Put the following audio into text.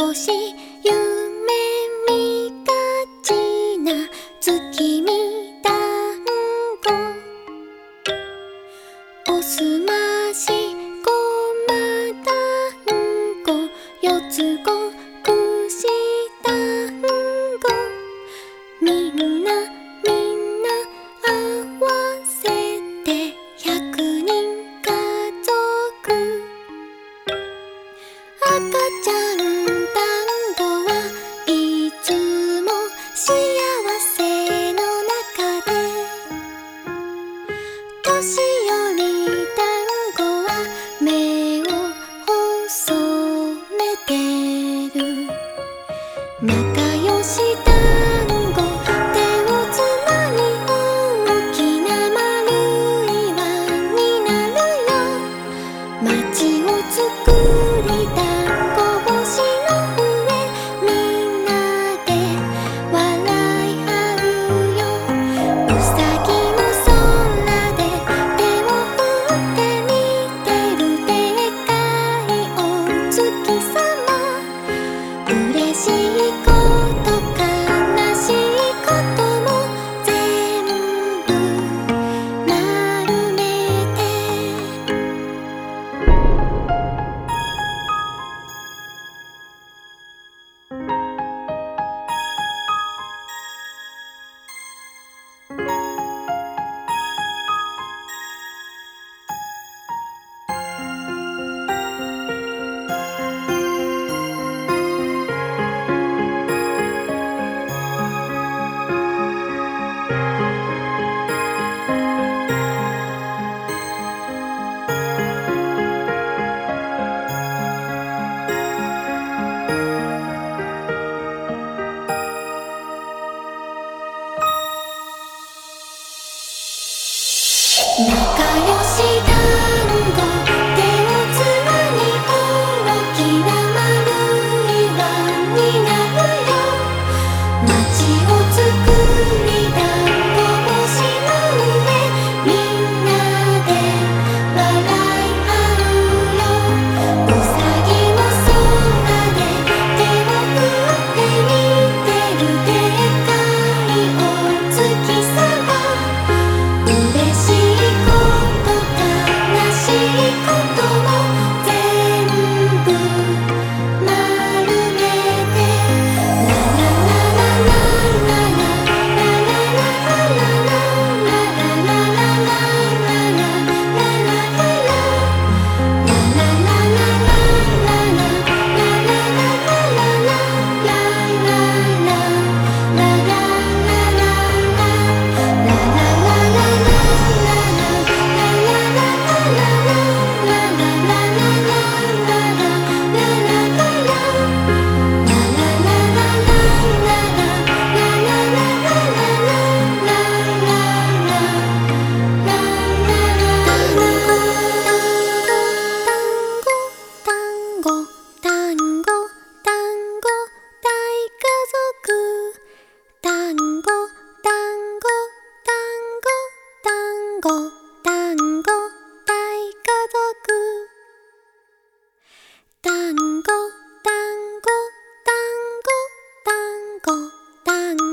星夢見がちな月見団子おすましごま団子四つ子 мотив. ごだん